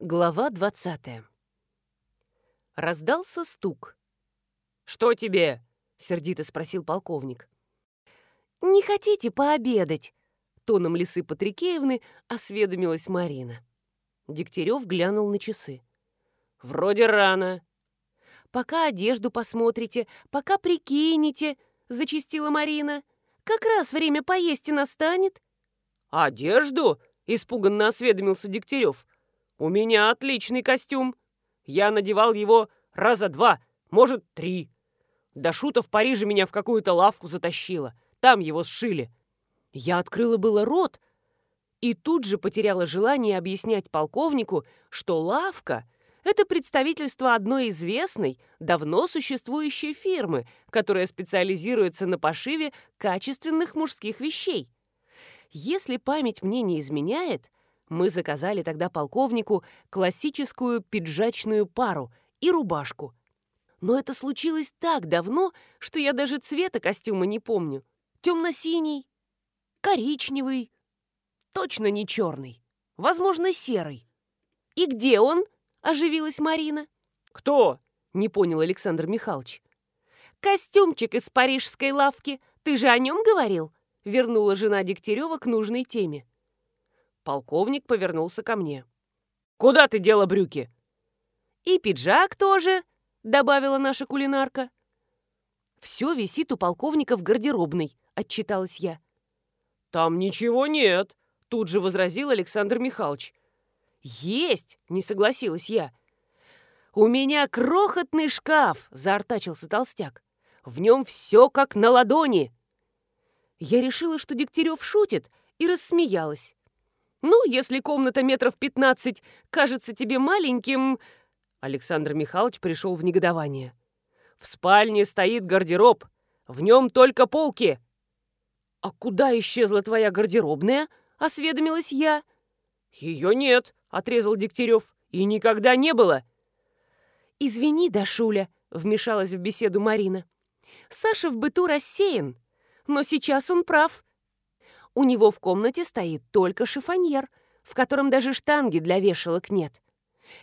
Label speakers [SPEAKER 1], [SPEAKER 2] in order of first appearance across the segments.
[SPEAKER 1] Глава 20 Раздался стук.
[SPEAKER 2] «Что тебе?»
[SPEAKER 1] — сердито спросил полковник. «Не хотите пообедать?» — тоном лисы Патрикеевны осведомилась Марина. Дегтярев глянул на часы.
[SPEAKER 2] «Вроде рано».
[SPEAKER 1] «Пока одежду посмотрите, пока прикинете», — зачистила Марина. «Как раз время поесть и настанет».
[SPEAKER 2] «Одежду?» — испуганно осведомился Дегтярев. «У меня отличный костюм. Я надевал его раза два, может, три. До шута в Париже меня в какую-то лавку затащило. Там его сшили».
[SPEAKER 1] Я открыла было рот и тут же потеряла желание объяснять полковнику, что лавка — это представительство одной известной, давно существующей фирмы, которая специализируется на пошиве качественных мужских вещей. Если память мне не изменяет, мы заказали тогда полковнику классическую пиджачную пару и рубашку. Но это случилось так давно, что я даже цвета костюма не помню. Темно-синий, коричневый, точно не черный, возможно, серый. «И где он?» – оживилась Марина.
[SPEAKER 2] «Кто?»
[SPEAKER 1] – не понял Александр Михайлович. «Костюмчик из парижской лавки. Ты же о нем говорил?» – вернула жена Дегтярева к нужной теме.
[SPEAKER 2] Полковник повернулся ко мне. «Куда ты дела брюки?»
[SPEAKER 1] «И пиджак тоже», — добавила наша кулинарка. «Все висит у полковника в гардеробной», — отчиталась я.
[SPEAKER 2] «Там ничего нет», — тут же возразил Александр Михайлович.
[SPEAKER 1] «Есть!» — не согласилась я. «У меня крохотный шкаф!» — заортачился толстяк. «В нем все как на ладони!» Я решила, что Дегтярев шутит, и рассмеялась. «Ну, если комната метров пятнадцать кажется тебе маленьким...»
[SPEAKER 2] Александр Михайлович пришел в негодование. «В спальне стоит гардероб. В нем только полки».
[SPEAKER 1] «А куда исчезла твоя гардеробная?» — осведомилась я.
[SPEAKER 2] «Ее нет», — отрезал Дегтярев. «И никогда не было».
[SPEAKER 1] «Извини, Дашуля», — вмешалась в беседу Марина. «Саша в быту рассеян, но сейчас он прав. У него в комнате стоит только шифоньер, в котором даже штанги для вешалок нет.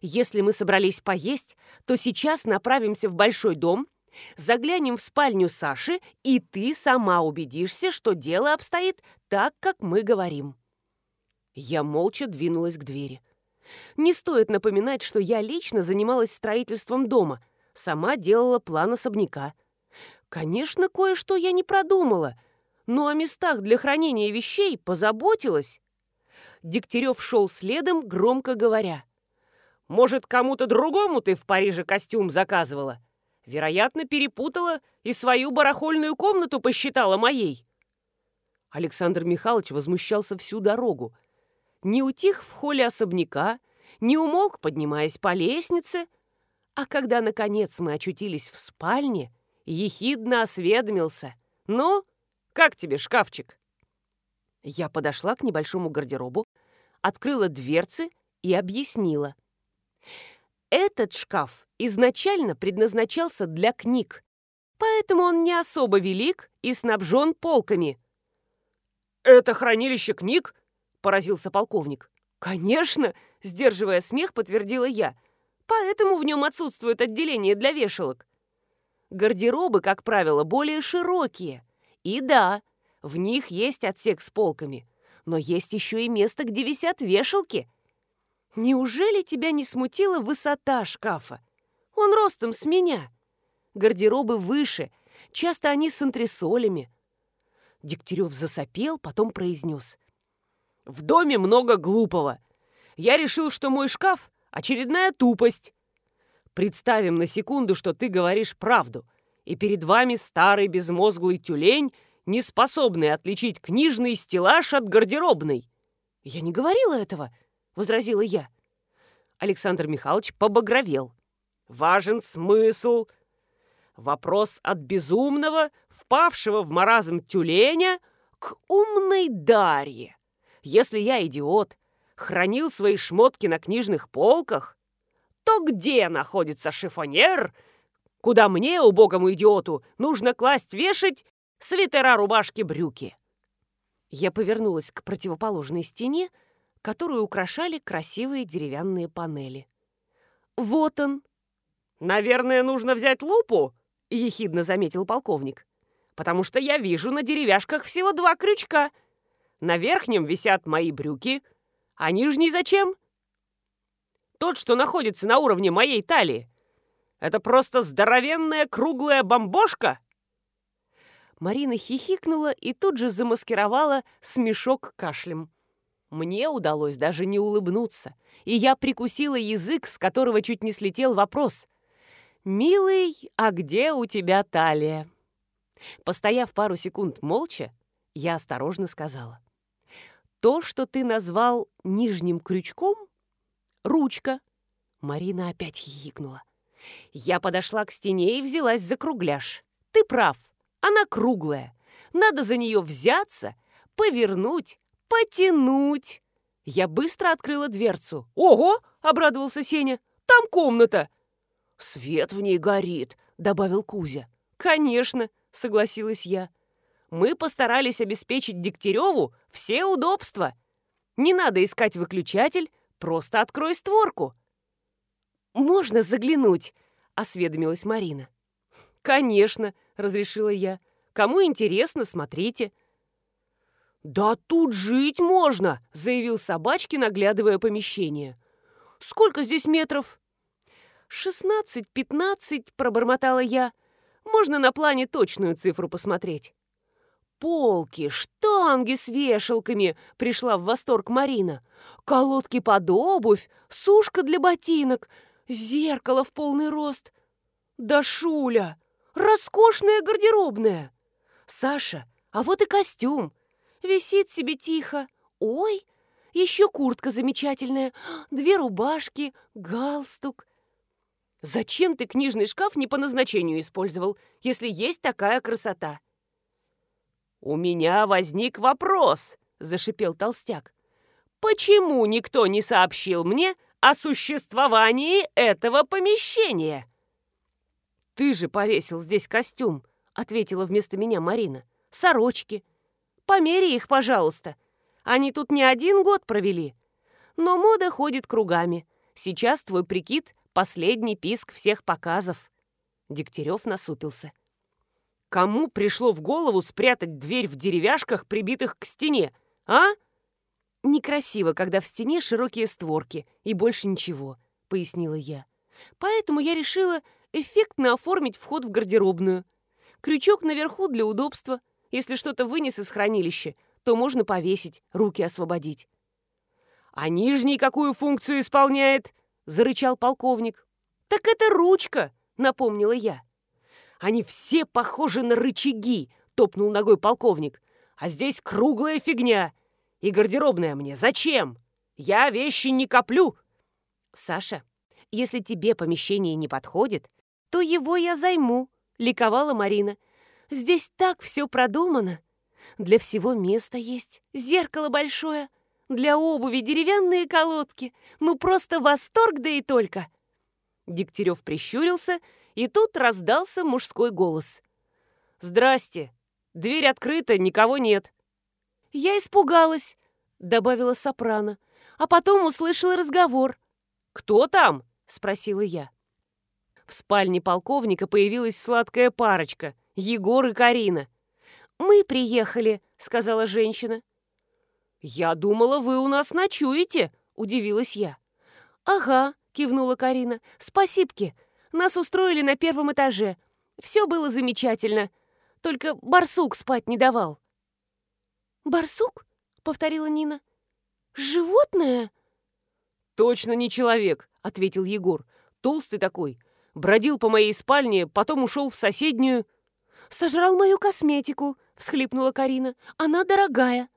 [SPEAKER 1] Если мы собрались поесть, то сейчас направимся в большой дом, заглянем в спальню Саши, и ты сама убедишься, что дело обстоит так, как мы говорим». Я молча двинулась к двери. Не стоит напоминать, что я лично занималась строительством дома, сама делала план особняка. Конечно, кое-что я не продумала — но о местах для хранения вещей позаботилась. Дегтярев шел следом, громко говоря.
[SPEAKER 2] «Может, кому-то другому ты в Париже костюм заказывала? Вероятно, перепутала и свою барахольную комнату посчитала моей».
[SPEAKER 1] Александр Михайлович возмущался всю дорогу. Не утих в холле особняка, не умолк, поднимаясь по лестнице, а когда, наконец, мы очутились в спальне, ехидно осведомился. «Ну, как тебе шкафчик?» Я подошла к небольшому гардеробу, открыла дверцы и объяснила. Этот шкаф изначально предназначался для книг, поэтому он не особо велик и снабжен полками.
[SPEAKER 2] «Это хранилище книг?» – поразился полковник.
[SPEAKER 1] «Конечно!» – сдерживая смех, подтвердила я. «Поэтому в нем отсутствует отделение для вешалок. Гардеробы, как правило, более широкие – и да, в них есть отсек с полками, но есть еще и место, где висят вешалки. Неужели тебя не смутила высота шкафа? Он ростом с меня. Гардеробы выше, часто они с антресолями. Дегтярев засопел, потом произнес.
[SPEAKER 2] «В доме много глупого. Я решил, что мой шкаф — очередная тупость. Представим на секунду, что ты говоришь правду — и перед вами старый безмозглый тюлень, не способный отличить книжный стеллаж от гардеробной.
[SPEAKER 1] «Я не говорила этого», — возразила я. Александр Михайлович побагровел.
[SPEAKER 2] «Важен смысл. Вопрос от безумного, впавшего в маразм тюленя, к умной Дарье. Если я идиот, хранил свои шмотки на книжных полках, то где находится шифонер, куда мне, убогому идиоту, нужно класть вешать свитера, рубашки, брюки.
[SPEAKER 1] Я повернулась к противоположной стене, которую украшали красивые деревянные панели. «Вот он!»
[SPEAKER 2] «Наверное, нужно взять лупу?» — ехидно заметил полковник. «Потому что я вижу на деревяшках всего два крючка. На верхнем висят мои брюки, а нижний зачем?» «Тот, что находится на уровне моей талии. Это просто здоровенная круглая бомбошка!»
[SPEAKER 1] Марина хихикнула и тут же замаскировала смешок кашлем. Мне удалось даже не улыбнуться, и я прикусила язык, с которого чуть не слетел вопрос. «Милый, а где у тебя талия?» Постояв пару секунд молча, я осторожно сказала. «То, что ты назвал нижним крючком — ручка». Марина опять хихикнула. Я подошла к стене и взялась за кругляш. «Ты прав, она круглая. Надо за нее взяться, повернуть, потянуть. Я быстро открыла дверцу. «Ого!» — обрадовался Сеня. «Там комната!» «Свет в ней горит», — добавил Кузя. «Конечно», — согласилась я. «Мы постарались обеспечить Дегтяреву все удобства. Не надо искать выключатель, просто открой створку». «Можно заглянуть?» — осведомилась Марина. «Конечно», — разрешила я. «Кому интересно, смотрите». «Да тут жить можно!» — заявил собачки, наглядывая помещение. «Сколько здесь метров?» «Шестнадцать-пятнадцать», — пробормотала я. «Можно на плане точную цифру посмотреть». «Полки, штанги с вешалками!» — пришла в восторг Марина. «Колодки под обувь, сушка для ботинок, зеркало в полный рост. Да шуля! Роскошная гардеробная! Саша, а вот и костюм!» Висит себе тихо. Ой, еще куртка замечательная, две рубашки, галстук. Зачем ты книжный шкаф не по назначению использовал, если есть такая красота?
[SPEAKER 2] У меня возник вопрос, зашипел толстяк. Почему никто не сообщил мне о существовании этого помещения?
[SPEAKER 1] Ты же повесил здесь костюм, ответила вместо меня Марина. Сорочки, Помери их, пожалуйста. Они тут не один год провели. Но мода ходит кругами. Сейчас твой прикид — последний писк всех показов». Дегтярев насупился.
[SPEAKER 2] «Кому пришло в голову спрятать дверь в деревяшках, прибитых к стене, а?»
[SPEAKER 1] «Некрасиво, когда в стене широкие створки и больше ничего», — пояснила я. «Поэтому я решила эффектно оформить вход в гардеробную. Крючок наверху для удобства, если что-то вынес из хранилища, то можно повесить, руки освободить.
[SPEAKER 2] «А нижний какую функцию исполняет?» — зарычал полковник.
[SPEAKER 1] «Так это ручка!» — напомнила я.
[SPEAKER 2] «Они все похожи на рычаги!» — топнул ногой полковник. «А здесь круглая фигня! И гардеробная мне зачем? Я вещи не коплю!»
[SPEAKER 1] «Саша, если тебе помещение не подходит, то его я займу», — ликовала Марина. Здесь так все продумано. Для всего места есть, зеркало большое, для обуви деревянные колодки. Ну, просто восторг, да и только!» Дегтярев прищурился, и тут раздался мужской голос.
[SPEAKER 2] «Здрасте! Дверь открыта, никого нет!»
[SPEAKER 1] «Я испугалась», — добавила сопрано, а потом услышала разговор.
[SPEAKER 2] «Кто там?»
[SPEAKER 1] — спросила я. В спальне полковника появилась сладкая парочка. Егор и Карина. «Мы приехали», — сказала женщина.
[SPEAKER 2] «Я думала, вы у нас ночуете», — удивилась я.
[SPEAKER 1] «Ага», — кивнула Карина. «Спасибки. Нас устроили на первом этаже. Все было замечательно. Только барсук спать не давал». «Барсук?» — повторила Нина. «Животное?»
[SPEAKER 2] «Точно не человек», — ответил Егор. «Толстый такой. Бродил по моей спальне, потом ушел в соседнюю...»
[SPEAKER 1] сожрал мою косметику», — всхлипнула Карина. «Она дорогая».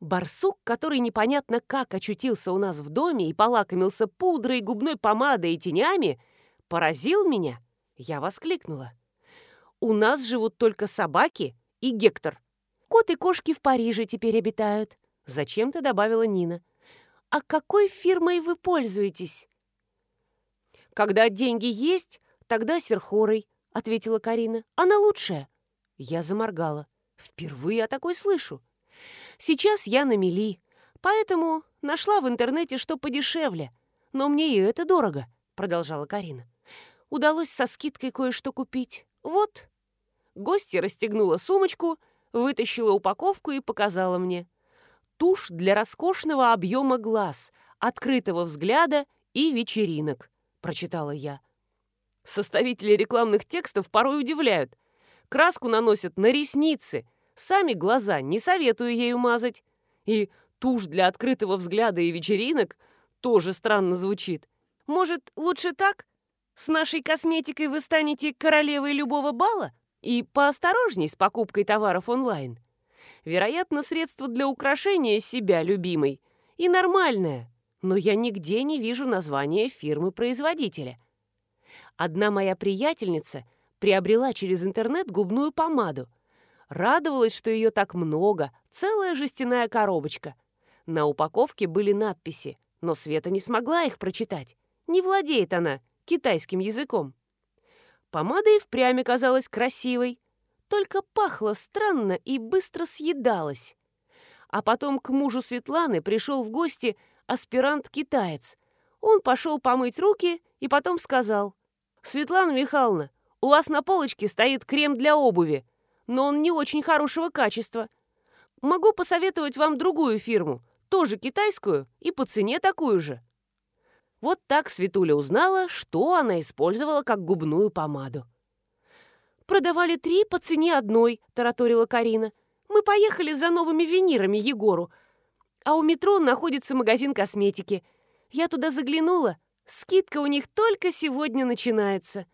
[SPEAKER 1] Барсук, который непонятно как очутился у нас в доме и полакомился пудрой, губной помадой и тенями, поразил меня. Я воскликнула. «У нас живут только собаки и Гектор. Кот и кошки в Париже теперь обитают», — зачем-то добавила Нина. «А какой фирмой вы пользуетесь?» «Когда деньги есть, тогда серхорой», — ответила Карина. «Она лучшая». Я заморгала. Впервые о такой слышу. Сейчас я на мели. Поэтому нашла в интернете что подешевле. Но мне и это дорого, продолжала Карина. Удалось со скидкой кое-что купить. Вот. Гостья расстегнула сумочку, вытащила упаковку и показала мне. Тушь для роскошного объема глаз, открытого взгляда и вечеринок, прочитала я. Составители рекламных текстов порой удивляют. Краску наносят на ресницы, сами глаза не советую ею мазать. И тушь для открытого взгляда и вечеринок тоже странно звучит. Может, лучше так? С нашей косметикой вы станете королевой любого бала? И поосторожней с покупкой товаров онлайн. Вероятно, средство для украшения себя любимой. И нормальное. Но я нигде не вижу названия фирмы-производителя. Одна моя приятельница приобрела через интернет губную помаду. Радовалась, что ее так много, целая жестяная коробочка. На упаковке были надписи, но Света не смогла их прочитать. Не владеет она китайским языком. Помада и впрямь казалась красивой, только пахла странно и быстро съедалась. А потом к мужу Светланы пришел в гости аспирант-китаец. Он пошел помыть руки и потом сказал, «Светлана Михайловна, у вас на полочке стоит крем для обуви, но он не очень хорошего качества. Могу посоветовать вам другую фирму, тоже китайскую и по цене такую же». Вот так Светуля узнала, что она использовала как губную помаду. «Продавали три по цене одной», – тараторила Карина. «Мы поехали за новыми винирами Егору, а у метро находится магазин косметики. Я туда заглянула, скидка у них только сегодня начинается».